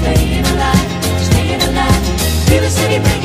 Staying alive, staying alive. Feel the city breathing.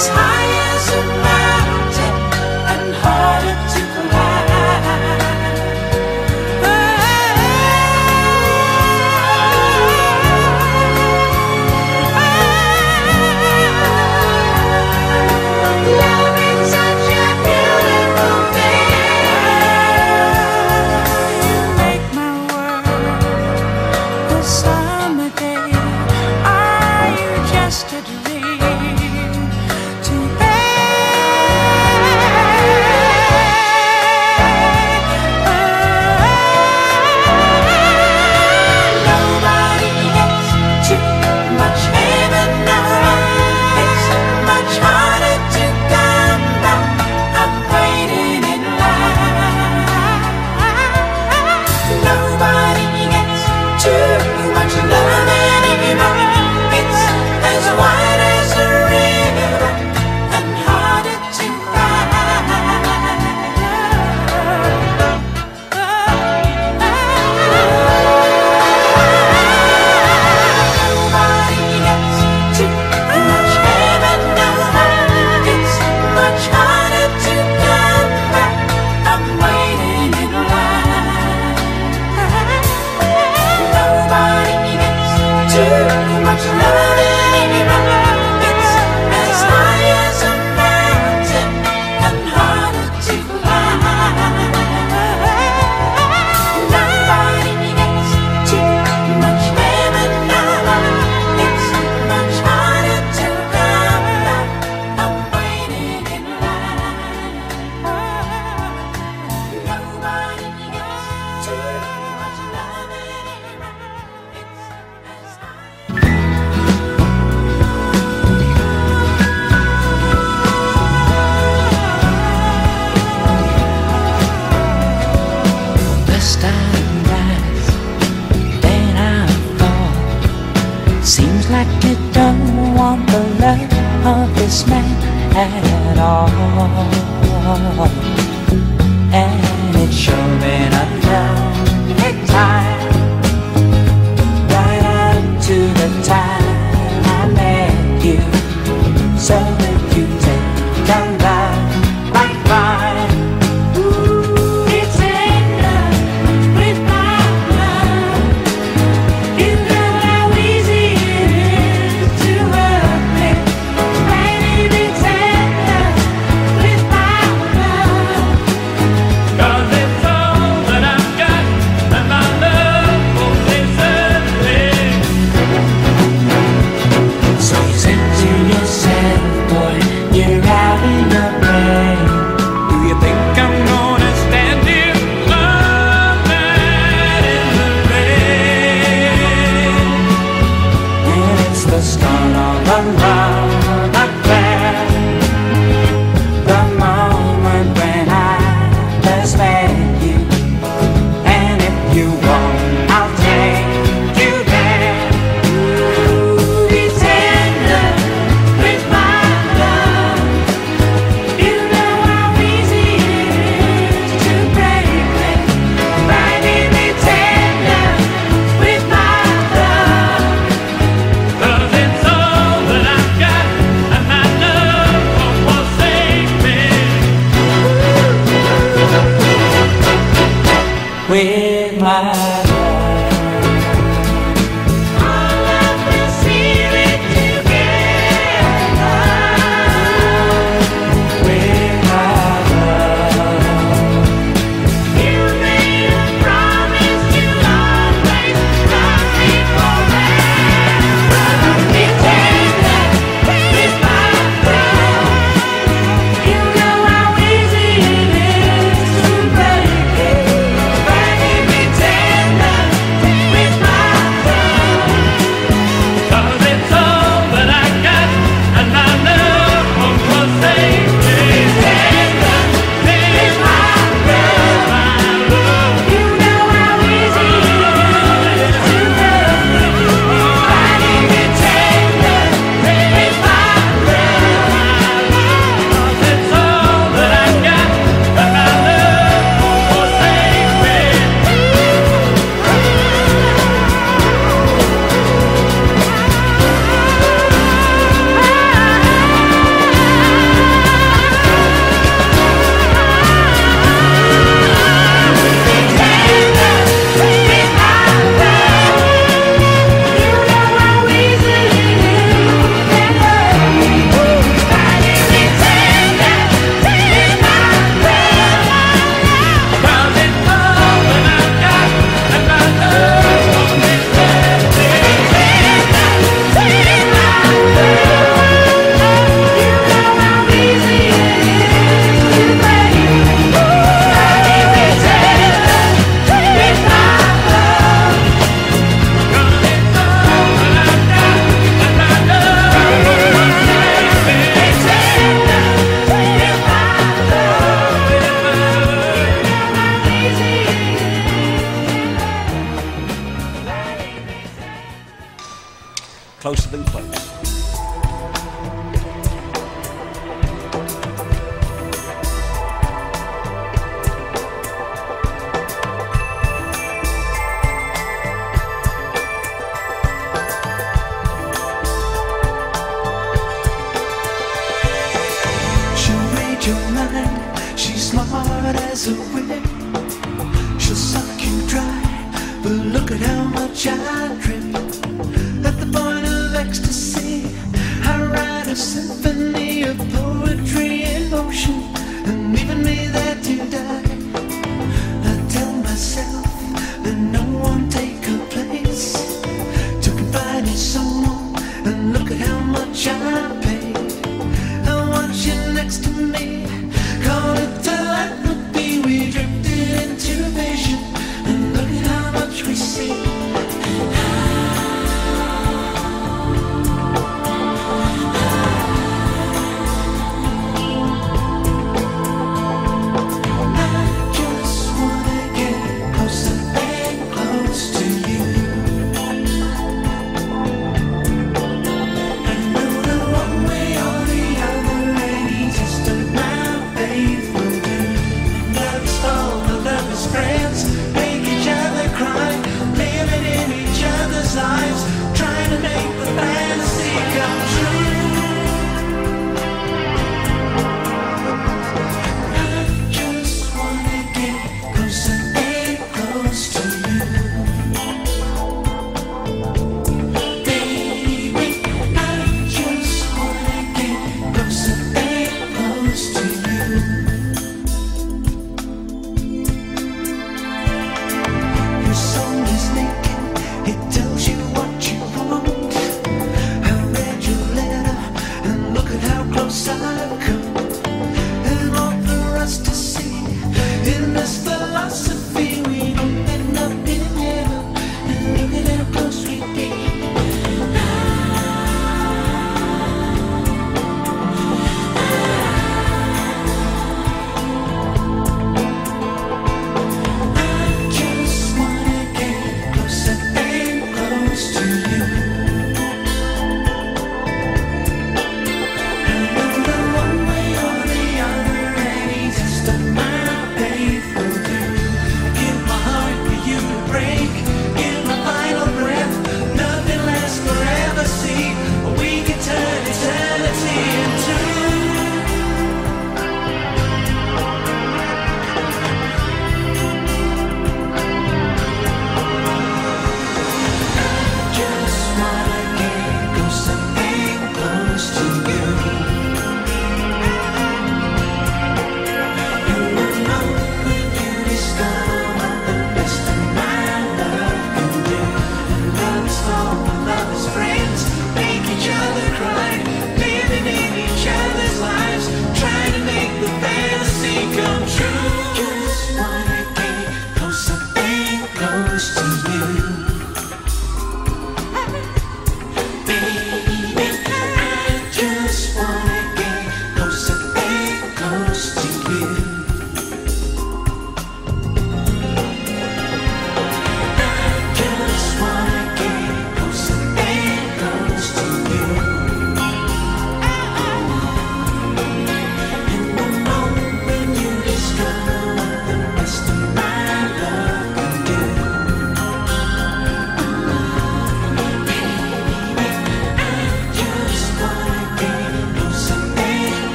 We take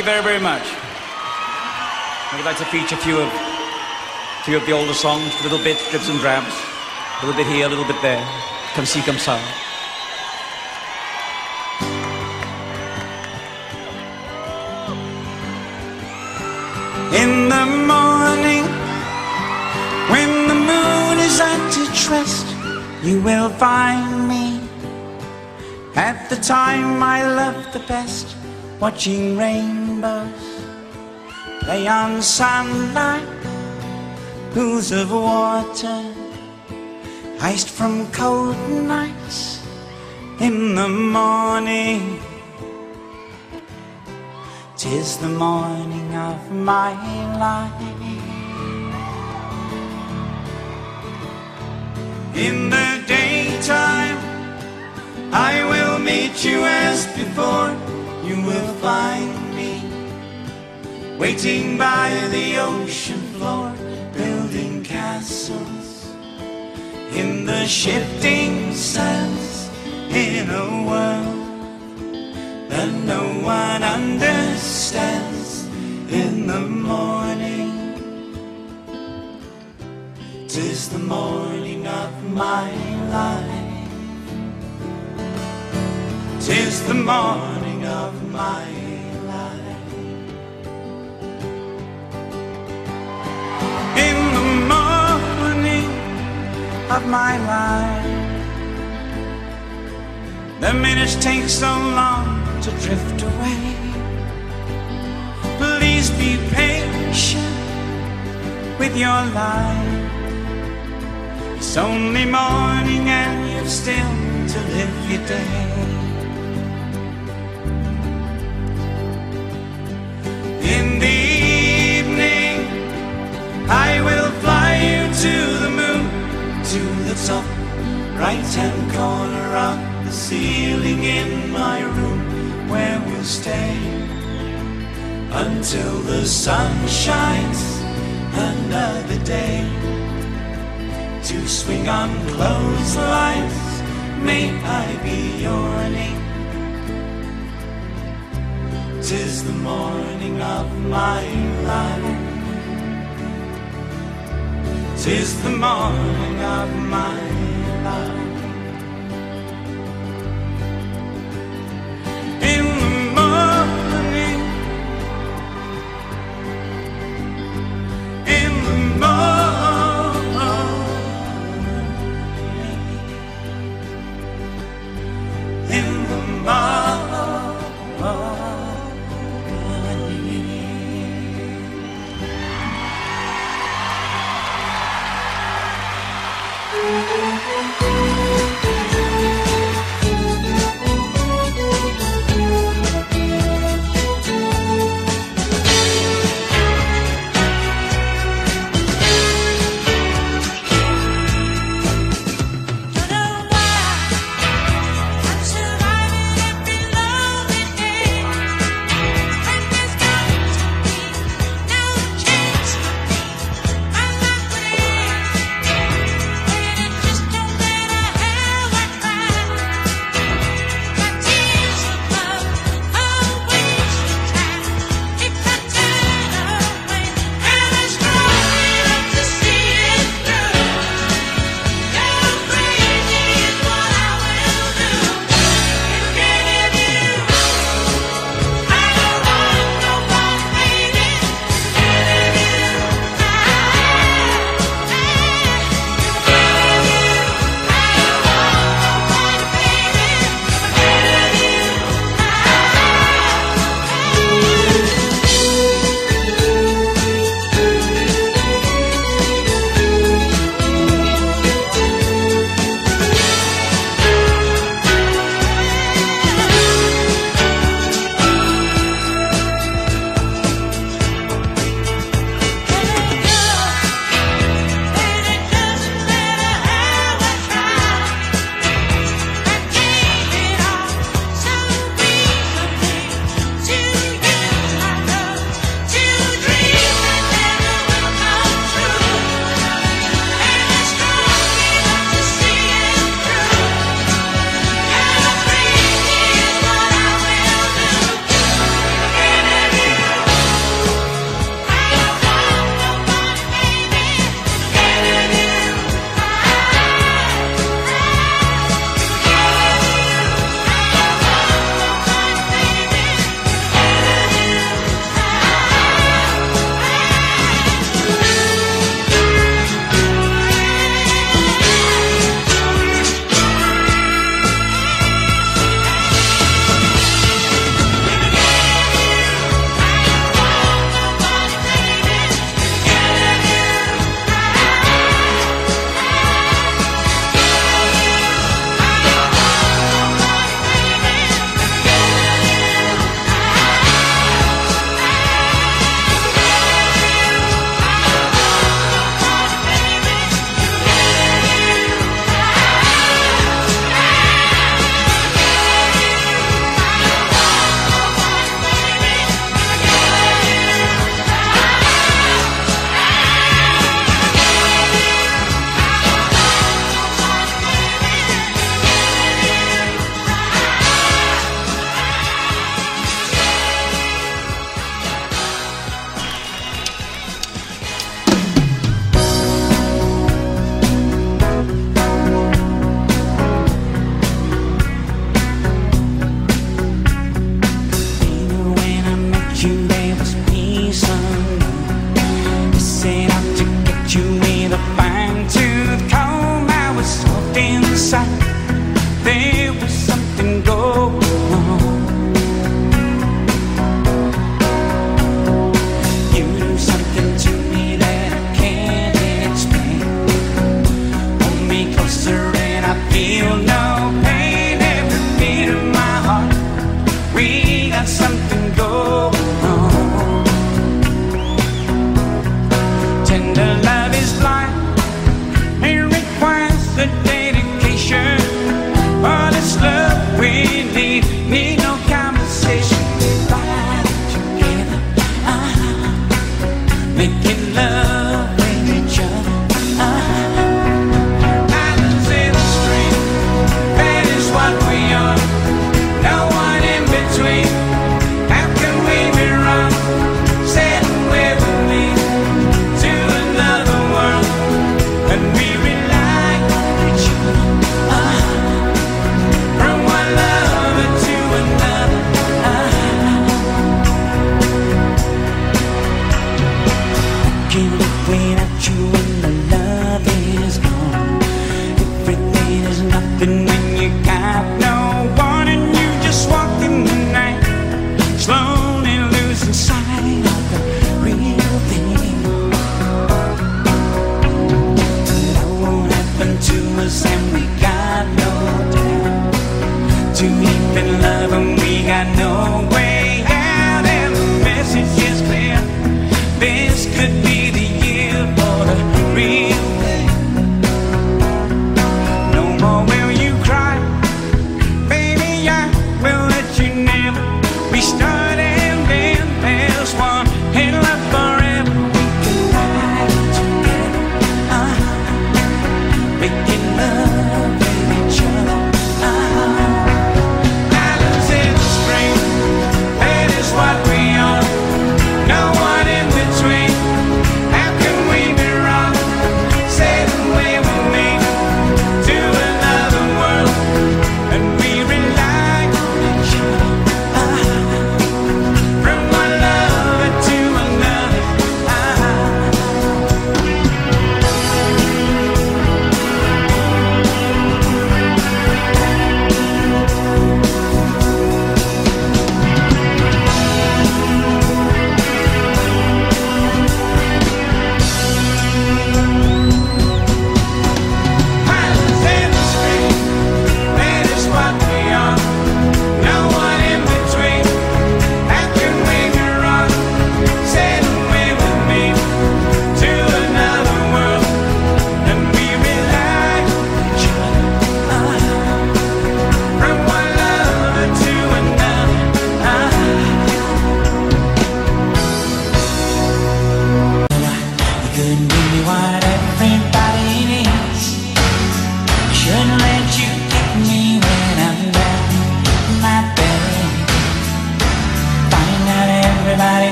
you very, very much. I'd like to feature a few of, few of the older songs, a little bit, drips and drabs. A little bit here, a little bit there. Come see, come ça. In the morning, when the moon is at its rest, you will find me at the time I love the best, watching rainbows play on sunlight, pools of water, iced from cold nights in the morning. Tis the morning of my life. In the daytime, I will meet you as before. You will find waiting by the ocean floor, building castles in the shifting sands in a world that no one understands in the morning. Tis the morning of my life. Tis the morning of my of my life. The minutes take so long to drift away. Please be patient with your life. It's only morning and you've still to live your day. In the evening, I will fly you to top right hand corner of the ceiling in my room where we'll stay until the sun shines another day to swing on clotheslines. May I be your name? Tis the morning of my life. Tis the morning of my life.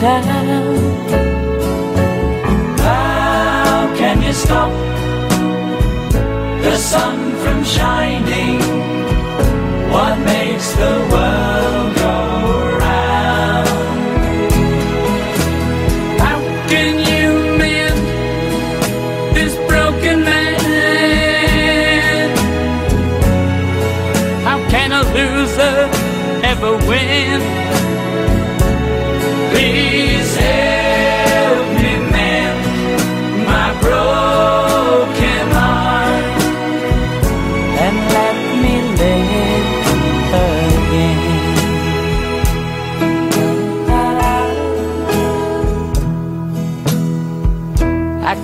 that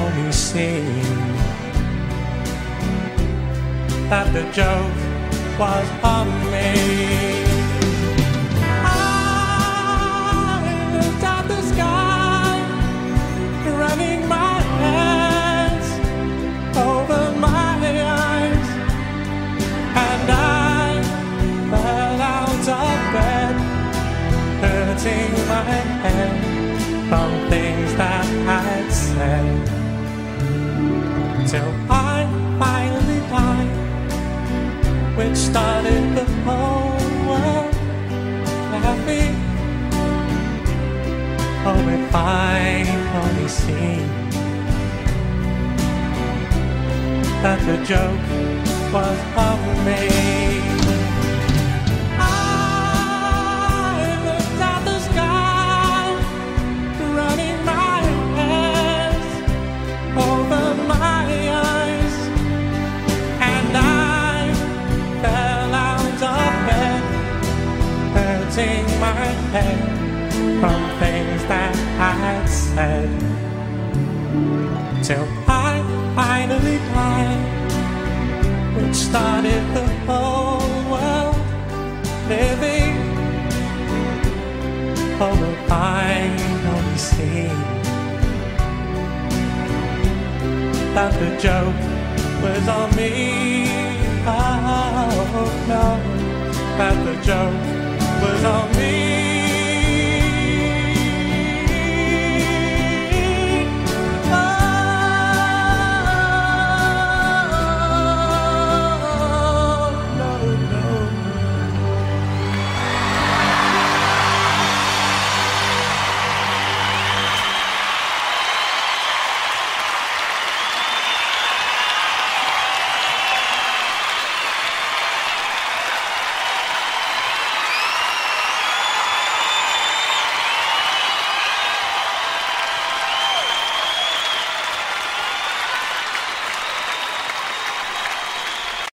Only see that the joke was on me. Till I finally died which started the whole world laughing. Oh, if I only seen that the joke was on me. From things that I had said. Till I finally died, which started the whole world living. Oh, I only see that the joke was on me. Oh no, that the joke was on me.